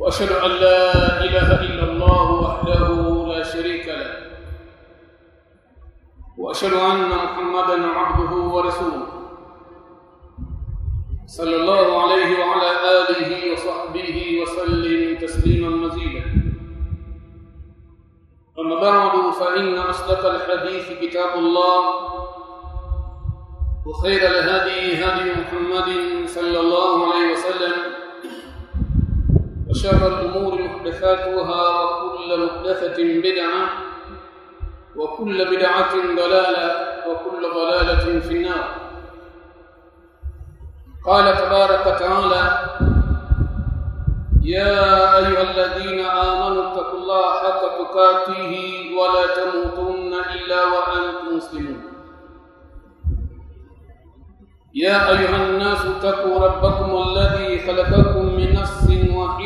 وأشهد أن لا إله إلا الله وحده لا شريك له. وأشهد أن محمدا عبده ورسوله. صلى الله عليه وعلى آله وصحبه وسلم تسليما مزيدا. أما بعد فإن أصدق الحديث كتاب الله وخير الهدي هدي محمد صلى الله عليه وسلم وشر الأمور محدثاتها وكل محدثة بدعة وكل بدعة ضلالة وكل ضلالة في النار. قال تبارك وتعالى يا أيها الذين آمنوا اتقوا الله حق تقاته ولا تموتن إلا وأنتم مسلمون. يا أيها الناس اتقوا ربكم الذي خلقكم من نفس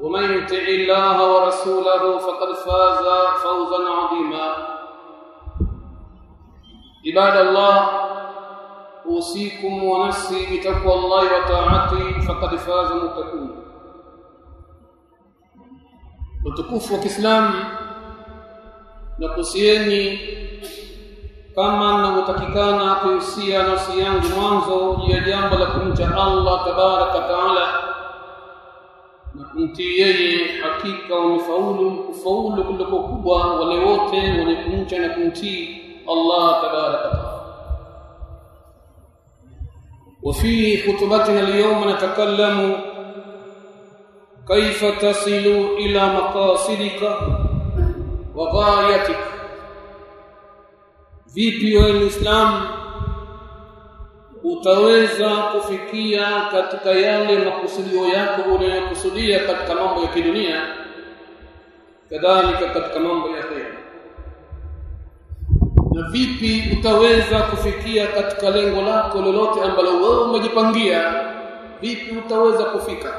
ومن يطع الله ورسوله فقد فاز فوزا عظيما. عباد الله أوصيكم ونفسي بتقوى الله وطاعته فقد فاز المتقون وتكفوا الاسلام نكوسيني كما نمتكيكانا كوسيا نفسي يانغ مانزو يا جامبا لكم الله تبارك وتعالى yeye, hakika wamefaulu kufaulu kuliko kubwa wale wote wenye kumcha na kumtii Allah tabaraka taala. وفي خطبتنا اليوم نتكلم كيف تصل إلى مقاصدك وغايتك vipi wewe Muislamu utaweza kufikia katika yale makusudio yako unayokusudia katika mambo ya kidunia kadhalika katika mambo ya akhera na vipi utaweza kufikia katika lengo lako lolote ambalo wewe umejipangia? Vipi utaweza kufika?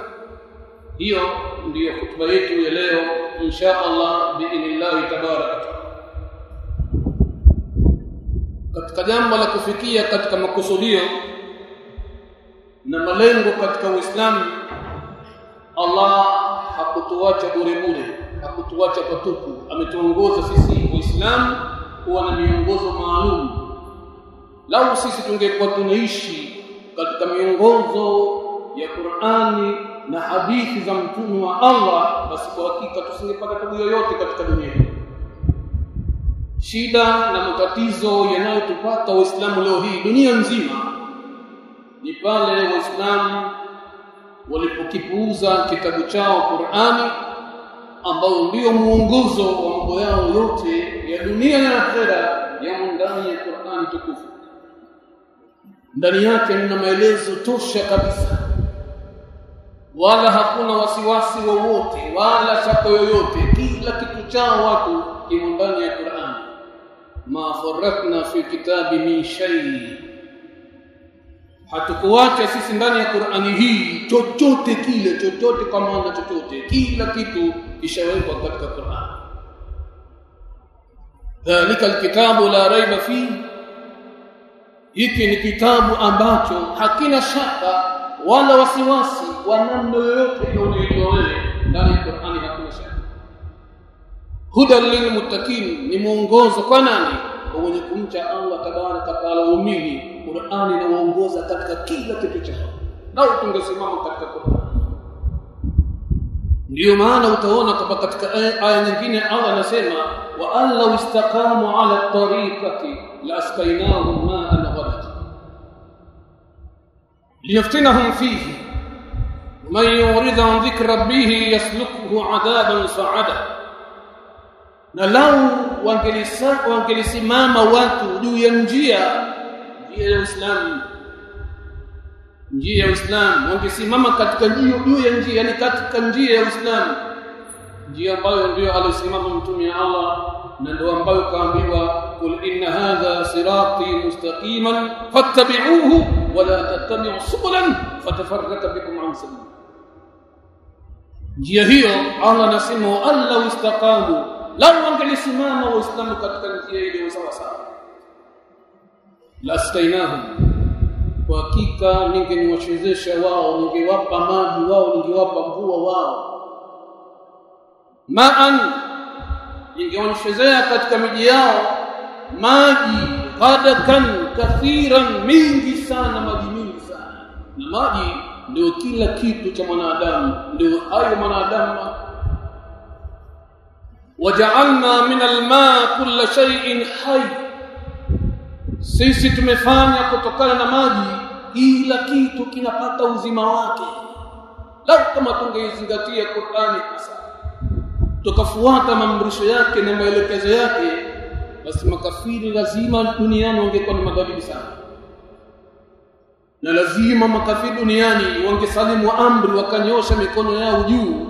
Hiyo ndiyo hutuba yetu ya leo insha Allah biinillahi tabaraka katika jambo la kufikia katika makusudio na malengo katika Uislamu Allah hakutuacha bure bure hakutuacha patupu ametuongoza sisi Uislamu kuwa na miongozo maalum. Lau sisi tungekuwa tunaishi katika miongozo ya Qur'ani na hadithi za mtume wa Allah basi kwa hakika tusingepata tabu yoyote katika dunia hii shida na matatizo yanayotupata waislamu leo hii dunia nzima ni pale waislamu walipokipuuza kitabu chao Qur'ani ambao ndio muongozo wa mambo yao yote ya dunia na akhera yamo ndani ya Qur'ani tukufu. Ndani yake mna maelezo tosha kabisa. Wala hakuna wasiwasi wowote wala shaka yoyote kila kitu chao watu kimo ndani ya Qur'ani ma faratna fi kitabi min shay. Hatukuacha sisi ndani ya Qur'ani hii chochote kile chochote kwa maana chochote kila kitu kishawekwa katika Qur'an. Dhalika alkitabu la raiba fi. Hiki ni kitabu ambacho hakina shaka wala wasiwasi wa namna yoyote unayoijua wewe ndani ya Qur'ani hakuna shaka hudan lilmuttaqin ni mwongozo kwa nani kwa wenye kumcha Allah tabaraka taala waumini Qur'ani inawaongoza katika kila kitu chao nao tungesimama katika Qur'ani ndiyo maana utaona kwamba katika aya nyingine Allah anasema wa an istaqamu ala tariqati la askainahum ma'an ghadat liyaftinahum fihi man yurid an dhikri rabbih yaslukhu adaban sa'ada na lau wangelisimama watu juu ya njia njia ya Uislamu njia ya Uislamu wangesimama katika njia juu ya njia yani katika njia ya Uislamu njia ambayo ndio alisimama mtume wa Allah na ndio ambayo kaambiwa kul inna hadha sirati mustaqiman fattabi'uhu wa la tattabi'u subulan fatafarraqu bikum an sabili njia hiyo Allah anasema alla istaqamu lau wangelisimama waislamu katika njia ile sawa sawa lastainahum. Kwa hakika ningeniwachezesha wao ningewapa maji wao ningewapa mvua wao. Maan ningewachezea katika miji yao maji qadakan kathiran mingi sana maji mingi sana. Na maji ndio kila kitu cha mwanadamu ndio hayo mwanadamu waja'alna min alma kulla shay'in حي sisi tumefanya kutokana na maji kila kitu kinapata uzima wake. Lau kama tungeizingatia Qur'ani hasa. Tukafuata maamrisho yake na maelekezo yake basi makafiri lazima duniani wangekuwa ni madhalimu sana. Na lazima makafiri duniani wangesalimu amri wakanyosha mikono yao juu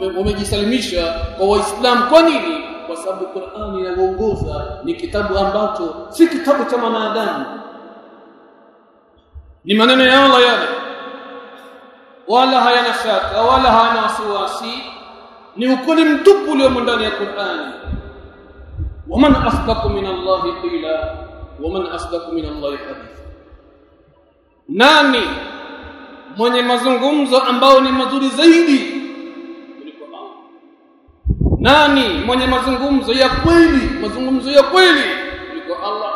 wamejisalimisha kwa waislamu kwa nini kwa sababu Qur'ani inaongoza ni kitabu ambacho si kitabu cha mwanadamu ni maneno ya Allah yale wala hayana shaka wala hayana wasiwasi ni ukweli mtupu uliomo ndani ya Qur'ani waman asdaqu min Allah qila waman asdaqu min Allah haditha nani mwenye mazungumzo ambao ni mazuri zaidi nani mwenye mazungumzo ya kweli? Mazungumzo ya kweli kuliko Allah.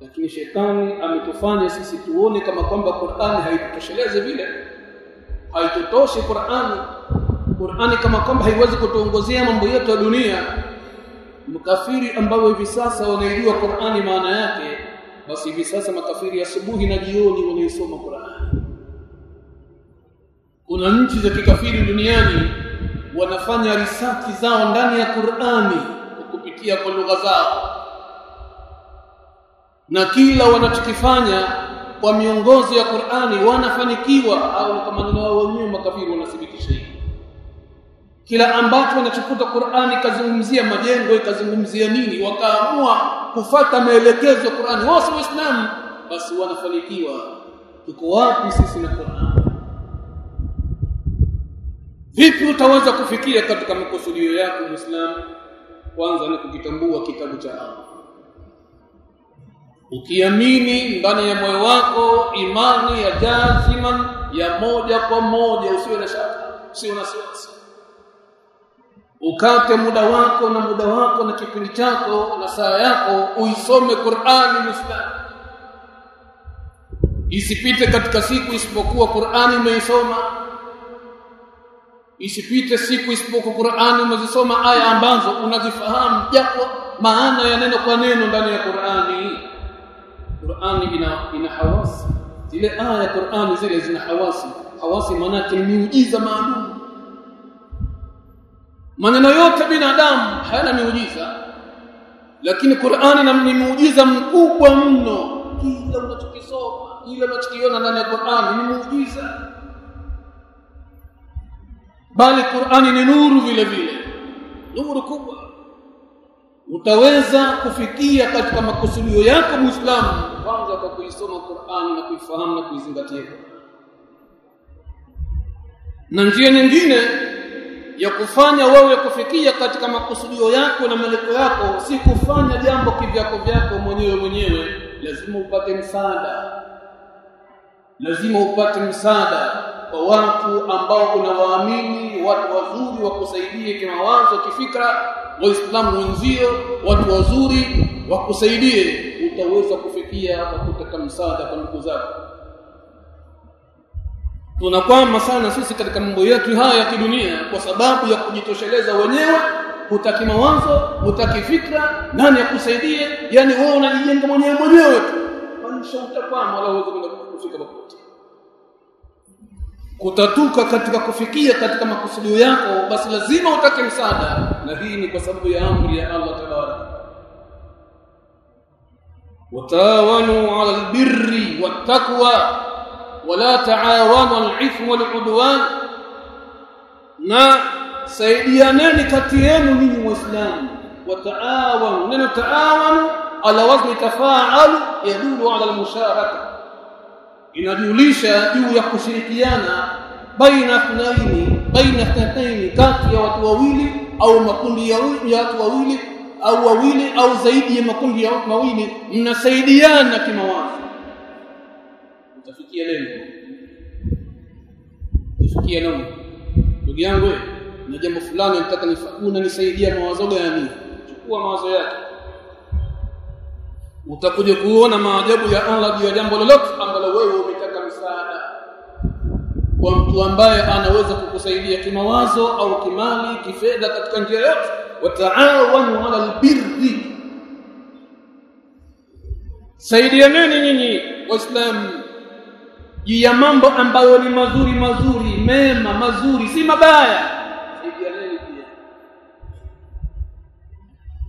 Lakini shetani ametufanya sisi tuone kama kwamba Qur'ani haitutosheleze vile. Haitutoshi Qur'ani Qur'ani kama kwamba haiwezi kutuongozea mambo yetu ya dunia. Mkafiri ambao hivi sasa wanaijua Qur'ani maana yake basi hivi sasa makafiri asubuhi na jioni wanaisoma Qur'ani kuna nchi za kikafiri duniani wanafanya risati zao ndani ya Qur'ani kupitia kwa lugha zao. Na kila wanachokifanya kwa miongozo ya Qur'ani wanafanikiwa au kama maneno wao wenyewe makafiri wanathibitisha hili. Kila ambacho wanachokuta Qur'ani kazungumzia majengo ikazungumzia nini wakaamua kufata maelekezo ya Qur'ani. Wao si waislamu. Basi wanafanikiwa. Tuko wapi sisi na Qur'ani vipi utaweza kufikia katika makusudio yako muislamu? Kwanza ni kukitambua kitabu cha Allah. Ukiamini ndani ya moyo wako imani ya jaziman ya moja kwa moja usiwe na shaka usiwe na wasiwasi. Ukate muda wako na muda wako na kipindi chako na saa yako uisome Qur'ani muislamu. Isipite katika siku isipokuwa Qur'ani umeisoma isipite siku isipokuwa Qur'ani umezisoma aya ambazo unazifahamu japo maana ya neno kwa neno ndani ya Qur'ani. Qur'ani ina ina hawasi. Zile aya Qur'ani zile zina hawasi. Hawasi maana miujiza maalum. Maneno yote binadamu hayana miujiza. Lakini Qur'ani ni muujiza mkubwa mno. Kila unachokisoma kila unachokiona ndani ya Qur'ani ni muujiza bali Qur'ani ni nuru vile vile. Nuru kubwa. Utaweza kufikia katika makusudio yako Muislamu kwanza kwa kuisoma Qur'ani na kuifahamu na kuizingatia. Na njia nyingine ya kufanya wewe kufikia katika makusudio yako na malengo yako si kufanya jambo kivyako vyako mwenyewe mwenyewe. Lazima upate msaada. Lazima upate msaada kwa watu ambao unawaamini watu wazuri wakusaidie kimawazo kifikra waislamu wenzio watu wazuri wakusaidie utaweza kufikia kwa kutaka msaada kwa ndugu zako. Tunakwama sana sisi katika mambo yetu haya ya kidunia kwa sababu ya kujitosheleza wenyewe hutaki mawazo hutaki fikra nani akusaidie? Yani wewe unajijenga mwenyewe mwenyewe tu. Maisha utakwama wala huwezi kufika kutatuka katika kufikia katika makusudio yako basi lazima utake msaada na hii ni kwa sababu ya amri ya Allah tabaraka على البر والتقوى ولا تعاونوا على الاثم والعدوان na saidianeni kati yenu ninyi waislamu wataawanu neno taawanu ala wazni tafaalu yadulu ala almusharaka inajulisha juu ya kushirikiana baina thnaini baina tatini kati ya watu wawili au makundi ya watu wawili au wawili au zaidi ya makundi ya watu mawili mnasaidiana kimawazo. Utafikia lengo. Utafikia lengo. Ndugu yangu na jambo fulani nataka unanisaidia mawazo gani? Chukua mawazo yake utakuja kuona maajabu ya Allah juu ya jambo lolote ambalo wewe umetaka msaada. Kwa mtu ambaye anaweza kukusaidia kimawazo au kimali kifedha katika njia yote wataawanu ala albirri. Saidianeni nyinyi waislamu juu ya mambo ambayo ni mazuri mazuri mema mazuri si mabaya?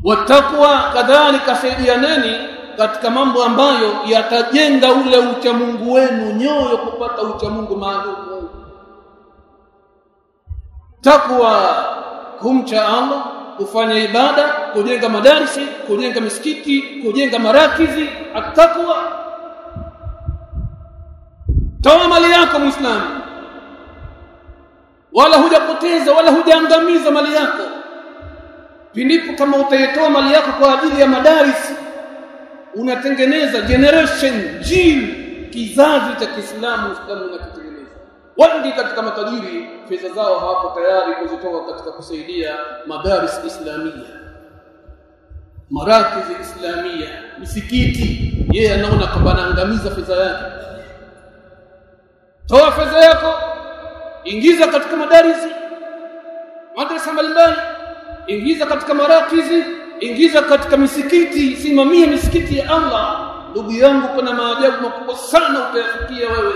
Watakwa kadhalika saidianeni katika mambo ambayo yatajenga ule uchamungu wenu nyoyo kupata uchamungu maalum takwa kumcha Allah kufanya ibada kujenga madarisi kujenga misikiti kujenga marakizi atakwa toa mali yako muislamu. Wala hujapoteza wala hujaangamiza mali yako. Pindipo kama utaitoa mali yako kwa ajili ya madarisi unatengeneza generation jil kizazi cha Kiislamu Uislamu unakitengeneza. Wengi katika matajiri pesa zao hawako tayari kuzitoa katika kusaidia madaris islamia. Marakizi islamia misikiti yeye anaona kwamba anaangamiza fedha yake. Toa fedha yako ingiza katika madarisi madrasa mbalimbali ingiza katika marakizi ingiza katika misikiti simamia misikiti ya Allah. Ndugu yangu kuna maajabu makubwa sana utayafikia wewe.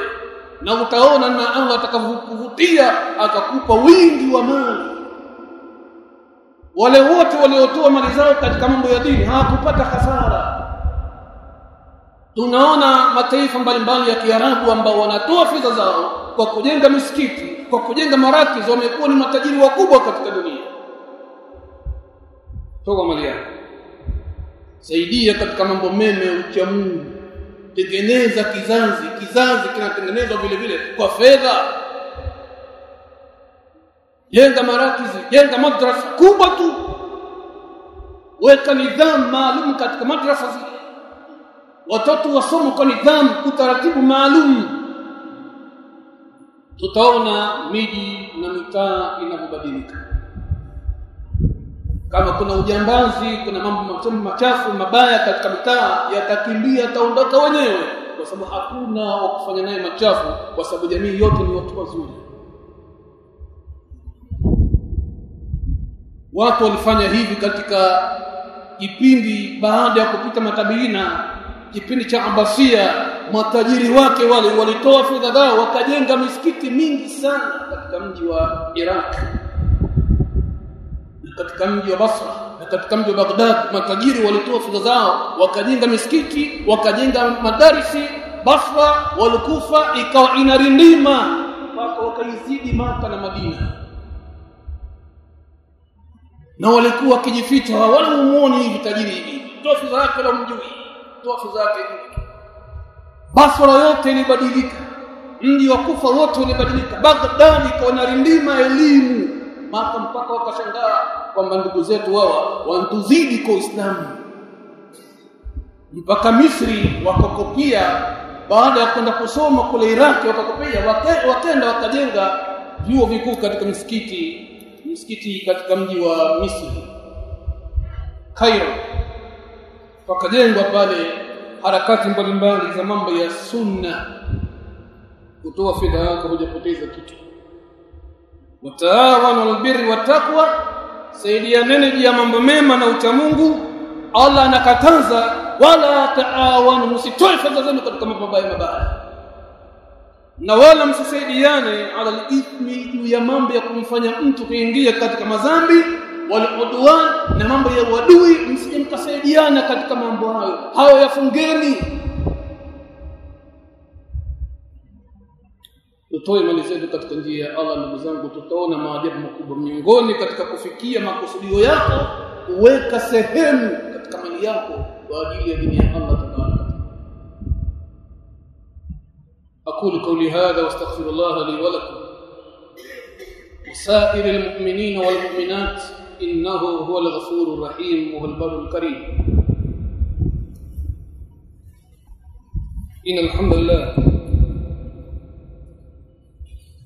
Na utaona na Allah atakavutia akakupa wingi wa mali wale wote waliotoa mali zao katika mambo ya dini hawakupata hasara. Tunaona mataifa mbalimbali ya Kiarabu ambao wanatoa fedha zao kwa kujenga misikiti kwa kujenga marakizi wamekuwa ni matajiri wakubwa katika dunia toa mali yako saidia katika mambo mema ya Mungu. Tengeneza kizazi kizazi kinatengenezwa vile vile kwa fedha. Jenga marakizi jenga madrasa kubwa tu. Weka nidhamu maalum katika madrasa zile. Watoto wasome kwa nidhamu utaratibu maalum. Tutaona miji na mitaa inavyobadilika kama kuna ujambazi kuna mambo machafu mabaya katika mitaa yatakimbia yataondoka wenyewe. Kwa sababu hakuna wa kufanya naye machafu kwa sababu jamii yote ni watu wazuri. Watu walifanya hivi katika kipindi baada ya kupita matabiina kipindi cha abasia matajiri wake wale walitoa fedha zao wakajenga misikiti mingi sana katika mji wa Iraq katika mji wa Basra na katika mji wa Baghdad matajiri walitoa fedha zao wakajenga misikiti wakajenga madarisi. Basra walikufa ikawa inarindima mpaka wakaizidi Maka na Madina. Na walikuwa wakijificha wala umuoni hivi tajiri hivi. Toa fedha yake la mjui toa fedha yake Basra yote ilibadilika mji wa Kufa wote ulibadilika. Baghdad ikawa inarindima elimu maka mpaka wakashangaa kwamba ndugu zetu hawa wantuzidi kwa Uislamu. Mpaka Misri wakakopia baada ya kwenda kusoma kule Iraq wakakopia wake, wakenda wakajenga vyuo vikuu katika misikiti misikiti katika mji wa Misri Cairo. Wakajengwa pale harakati mbalimbali za mambo ya sunna kutoa fedha yako hujapoteza kitu. Wataawanu albirri wattaqwa saidianeni juu ya mambo mema na uchamungu Allah anakataza wala taawanu msitoe fedha zenu katika mambo mabaya mabaya. Na wala msisaidiane ala ithmi juu ya mambo ya kumfanya mtu kuingia katika madhambi waludwan na mambo ya uadui. Msije mkasaidiana katika mambo hayo. Hayo yafungeni tutoe mali zetu katika njia ya Allah ndugu zangu tutaona maajabu makubwa miongoni katika kufikia makusudio yako uweka sehemu katika mali yako kwa ajili ya dini ya Allah tabaraka أقول قولي هذا واستغفر الله لي ولكم وسائر المؤمنين والمؤمنات إنه هو الغفور الرحيم وهو البر الكريم إن الحمد لله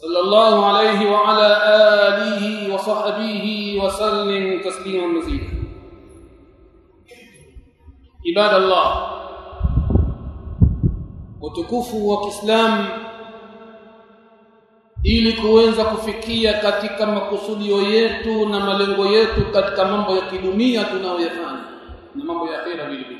صلى الله عليه وعلى اله وصحبه وسلم تسليما مزيدا عباد الله utukufu wa Kiislamu ili kuweza kufikia katika makusudio yetu na malengo yetu katika mambo ya kidunia tunayoyafanya na mambo ya akhera vile vile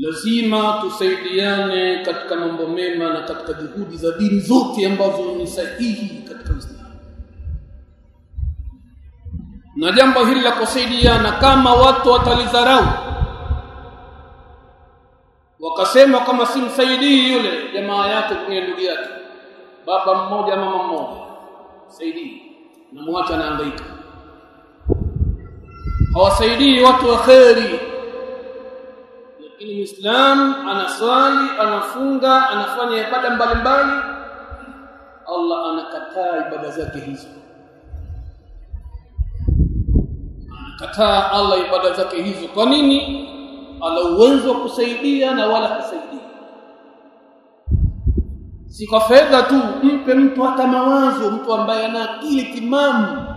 lazima tusaidiane katika mambo mema na katika juhudi za dini zote ambazo ni sahihi katika Uislamu. Na jambo hili la kusaidiana kama watu watalidharau wakasema kama simsaidii yule jamaa yake kwenye ndugu yake baba mmoja mama mmoja saidii na mwacha anaangaika, hawasaidii watu wa kheri lakini muislamu anaswali anafunga anafanya ibada mbalimbali. Allah anakataa ibada zake hizo. Anakataa Allah ibada zake hizo. Kwa nini? Ana uwezo wa kusaidia na wala kusaidia si kwa fedha tu mpe mtu hata mawazo mtu ambaye ana akili timamu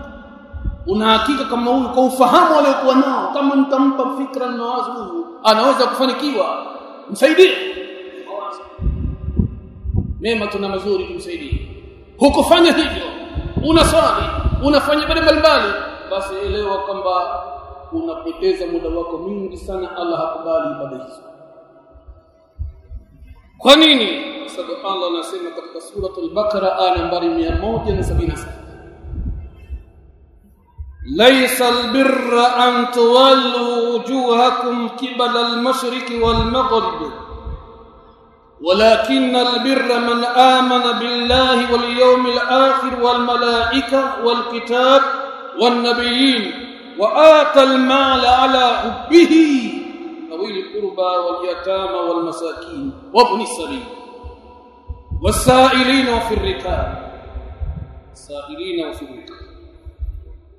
una hakika kama huyu kwa ufahamu aliokuwa nao kama mtampa fikra na mawazo huyu anaweza kufanikiwa. Msaidie. Mema tuna mazuri kumsaidia. Hukufanya hivyo unaswali unafanya bali mbalimbali basi elewa kwamba unapoteza muda wako mwingi sana Allah hakubali ibada hizo. Kwa nini? Sababu Allah anasema katika suratul Baqara aya nambari 177 ليس البر أن تولوا وجوهكم قبل المشرق والمغرب ولكن البر من آمن بالله واليوم الآخر والملائكة والكتاب والنبيين وآتى المال على حبه ذوي القربى واليتامى والمساكين وابن السبيل والسائلين وفي الركاب السائلين وفي الركاب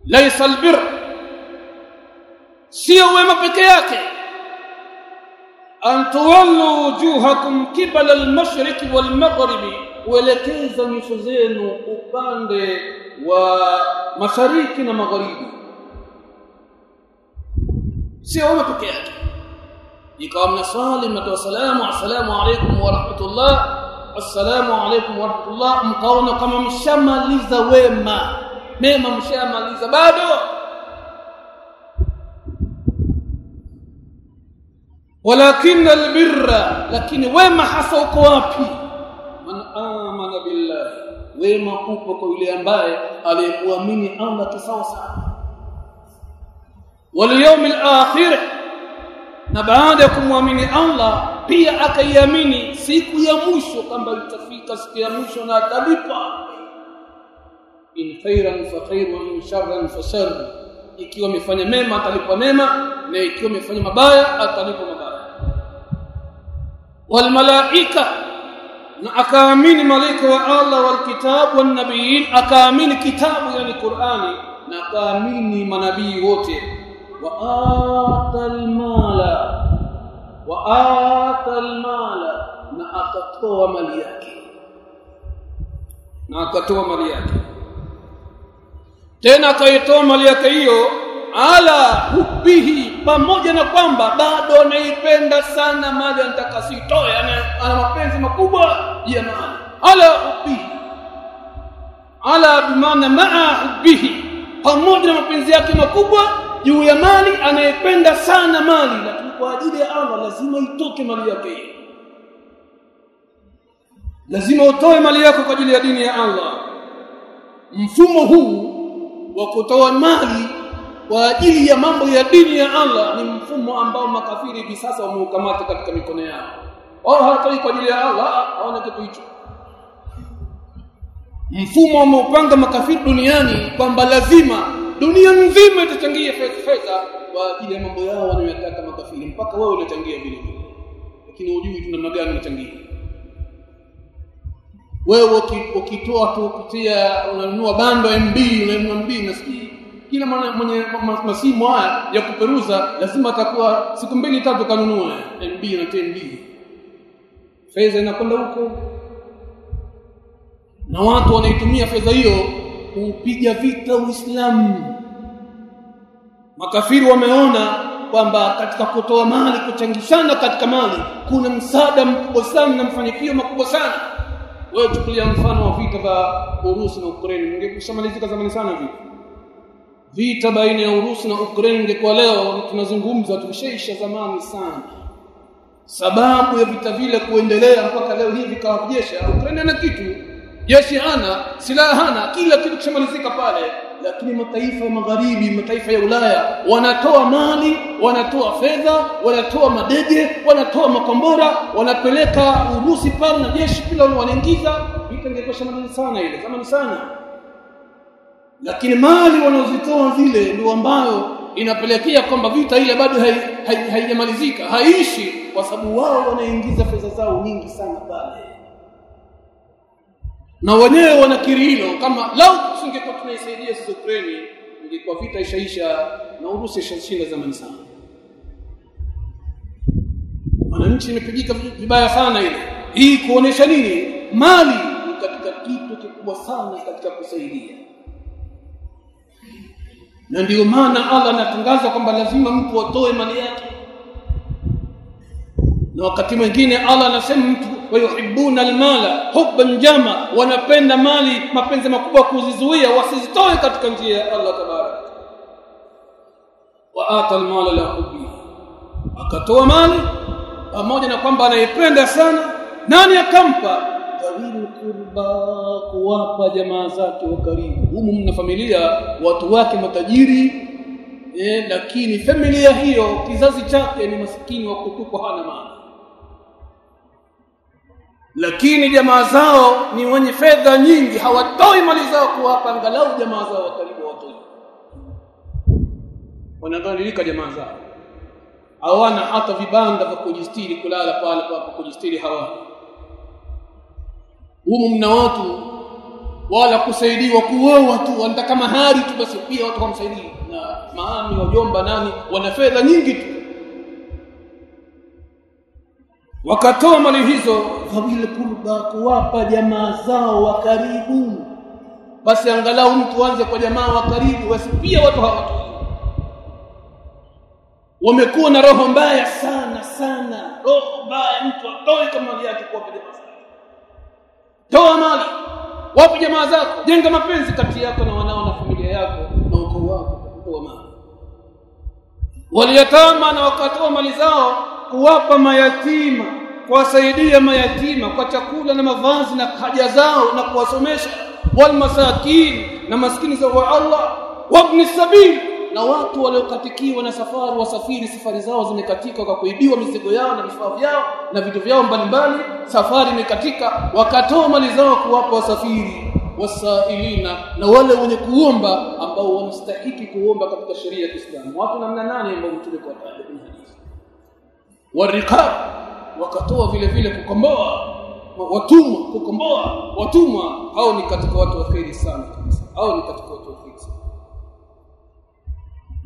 ليس البر. سيو وما بكياك أن تولوا وجوهكم قبل المشرق والمغرب ولكيز نفزين أباند ومشاريكنا مغرب. سيو وما بكياك يقامنا صالم والسلام والسلام عليكم ورحمة الله. السلام عليكم ورحمة الله. مقارنة كما مشامة لذا وين mema mshamaliza. Bado? Walakin albirra lakini wema hasa uko wapi? Man amana billahi wema upo kwa yule ambaye aliyemwamini Allah kisawa sawa wal yawmil akhir na baada ya kumwamini Allah pia akaiamini siku ya mwisho kwamba itafika siku ya mwisho na atalipa in khairan fa khair wa in sharran fa shar ikiwa amefanya mema atalipwa mema na ikiwa amefanya mabaya atalipwa mabaya wal malaika na akaamini malaika wa Allah wal kitab wan nabiyin akaamini kitabu yani Qur'ani na akaamini manabii wote wa atal mala wa atal mala na akatoa mali yake na akatoa mali yake tena akaitoa mali yake hiyo ala hubihi pamoja na kwamba bado anaipenda sana mali anataka sitoe ana, mapenzi makubwa ya mali ala hubihi ala bimaana maa hubihi pamoja na mapenzi yake makubwa juu ya mali anayependa sana mali lakini kwa ajili ya Allah lazima itoke mali yake lazima utoe mali yako kwa ajili ya dini ya Allah. Mfumo huu wa kutoa mali kwa ajili ya mambo ya dini ya Allah ni mfumo ambao makafiri hivi sasa wameukamata katika mikono yao. Wao hawatoi kwa ajili ya Allah hawana kitu hicho. Mfumo wameupanga makafiri duniani kwamba lazima dunia nzima itachangia fedha kwa ajili ya mambo yao wanayotaka makafiri. Mpaka wewe unachangia vile vile. Lakini hujui tuna magani unachangia wewe ukitoa tu kutia unanunua bando MB unanunua MB nasikii kila mwenye masimu haya ya kuperuza lazima atakuwa siku mbili tatu kanunua MB na TMB fedha inakwenda huko. Na watu wanaitumia fedha hiyo kupiga vita Uislamu. Makafiri wameona kwamba katika kutoa mali kuchangishana katika mali kuna msaada mkubwa sana na mafanikio makubwa sana wewe chukulia mfano wa vita vya Urusi na Ukraine. Ningekushamalizika zamani sana vita vita baina ya Urusi na Ukraine kwa leo tunazungumza tulishaisha zamani sana. Sababu ya vita vile kuendelea mpaka leo hivi kwa jeshi Ukraine ana kitu. Jeshi hana silaha hana kila kitu kishamalizika pale lakini mataifa ya magharibi mataifa ya Ulaya wanatoa mali wanatoa fedha wanatoa madege wanatoa makombora wanapeleka Urusi pale na jeshi kila wanaingiza vita ingekosha mali sana ile zamani sana. Lakini mali wanazitoa zile ndio ambayo inapelekea kwamba vita ile bado haijamalizika hai, hai haiishi kwa sababu wao wanaingiza fedha zao nyingi sana pale na wenyewe wanakiri hilo kama lau tusingekuwa tunaisaidia sisi Ukraine ingekuwa vita ishaisha na Urusi ishashinda zamani sana. Wananchi imepigika vibaya sana ile hii kuonesha nini? Mali ni katika kitu kikubwa sana katika kusaidia. Na ndio maana Allah anatangaza kwamba lazima mtu atoe mali yake. Na wakati mwingine Allah anasema mtu wayuhibbuna almala hubban jama wanapenda mali mapenzi makubwa kuzizuia wasizitoe katika njia ya Allah tabarak wa ata almala la hubbi akatoa mali pamoja na kwamba anaipenda sana nani akampa? Dhawil kurba kuwapa jamaa zake wa karibu. Humu mna familia watu wake matajiri eh, lakini familia hiyo kizazi chake ni maskini wa kutupwa hana mali lakini jamaa zao ni wenye fedha nyingi hawatoi mali zao kuwapa angalau jamaa zao wa karibu watoi wanadhalilika jamaa zao. Hawana hata vibanda vya kujistiri kulala pale kwa kujistiri hawana. Humu mna watu wala kusaidiwa kuoa tu wanataka mahari tu basi pia watu wamsaidii. Na maami wajomba nani wana fedha nyingi tu wakatoa mali hizo. Dhawil kurba kuwapa jamaa zao wa karibu. Basi angalau mtu anze kwa jamaa wa karibu wasipia watu hawatu. wamekuwa na roho mbaya sana sana. Roho mbaya mtu atoe kama mali yake kwa jamaa zake. Toa mali wapi jamaa zako. Jenga mapenzi kati yako na wanao na familia yako na ukoo wako. Kwa mali. Waliyatama na wakatoa mali zao kuwapa mayatima kuwasaidia mayatima kwa chakula na mavazi na haja zao na kuwasomesha. Wal masakin na maskini za wa Allah wabni sabil na watu waliokatikiwa na safari wasafiri safari zao zimekatika kwa kuibiwa mizigo yao na vifaa vyao na vitu vyao mbalimbali. Safari imekatika wakatoa mali zao kuwapa wasafiri wasailina na wale wenye kuomba ambao wanastahiki kuomba katika sheria ya Kiislamu. Watu namna nane ambao mtume kwa warikab wakatoa vile vile kukomboa watumwa kukomboa watumwa. Hao ni katika watu wa khairi sana kabisa. Hao ni katika watu wa khairi sana.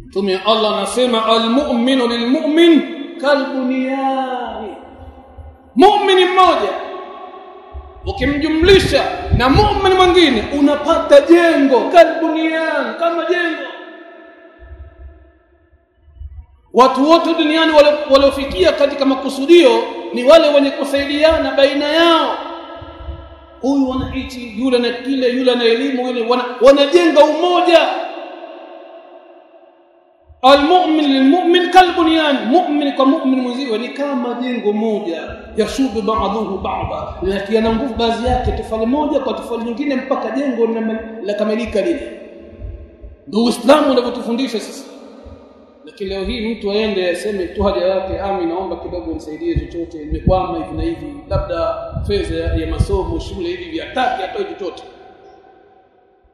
Mtume Allah anasema almu'minu lilmu'min kalbuniyani mu'mini mmoja ukimjumlisha na mu'min mwingine unapata jengo kalbuniyani kama jengo watu wote duniani waliofikia katika makusudio ni wale wenye kusaidiana baina yao. Huyu wanaichi yule na kile yule na elimu yule wana, wanajenga umoja. Almu'min lilmu'min kalbunyan mu'min kwa mu'min mwenziwe ni kama jengo moja. Yashubu ba'dhuhu ba'dha lakini nguvu baadhi yake tofali moja kwa tofali nyingine mpaka jengo la kamilika lile. Ndio uislamu unavyotufundisha sisi leo hii mtu aende aseme tu haja yake ami naomba kidogo nisaidie chochote. Nimekwama hivi na hivi labda fedha ya masomo shule hivi viataki atoe chochote.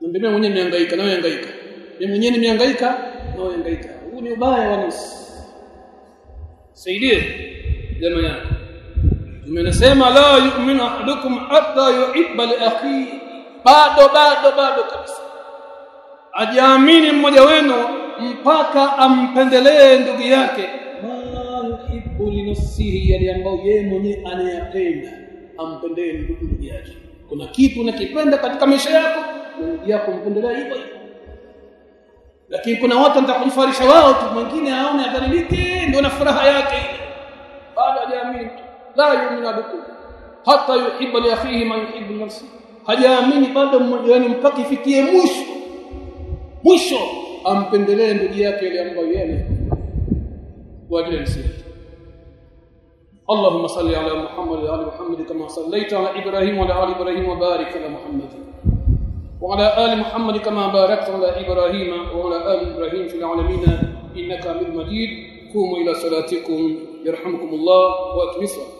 Ndio mwenyewe nimehangaika na wewe hangaika. Mimi mwenyewe nimehangaika na wewe hangaika. Huu ni ubaya wa nafsi. Saidie jamaa yangu tumenasema la yu'minu ahadukum hatta yuhibba li akhihi bado bado bado kabisa. Ajaamini mmoja wenu mpaka ampendelee ndugu yake. Ma yuhibbu linafsihi, yale ambayo yeye mwenyewe anayapenda ampendee ndugu yake. Kuna kitu unakipenda katika maisha yako ndugu yako mpendelea hivyo. Lakini kuna watu nitakufarisha wao tu mwingine aone adhalilike ndio na furaha yake ile. Bado hajaamini la yu'minu ahadukum hata yuhibba li akhihi ma yuhibbu nafsihi. Hajaamini bado mmoja wenu mpaka ifikie mwisho. Mwisho ampendelee ndugu yake ile ambayo yeye ya msingi اللهم صل على محمد وعلى محمد كما صليت على إبراهيم وعلى ال إبراهيم وبارك على محمد وعلى ال محمد كما باركت على إبراهيم وعلى ال إبراهيم في العالمين انك حميد مجيد قوموا إلى صلاتكم يرحمكم الله الصلاه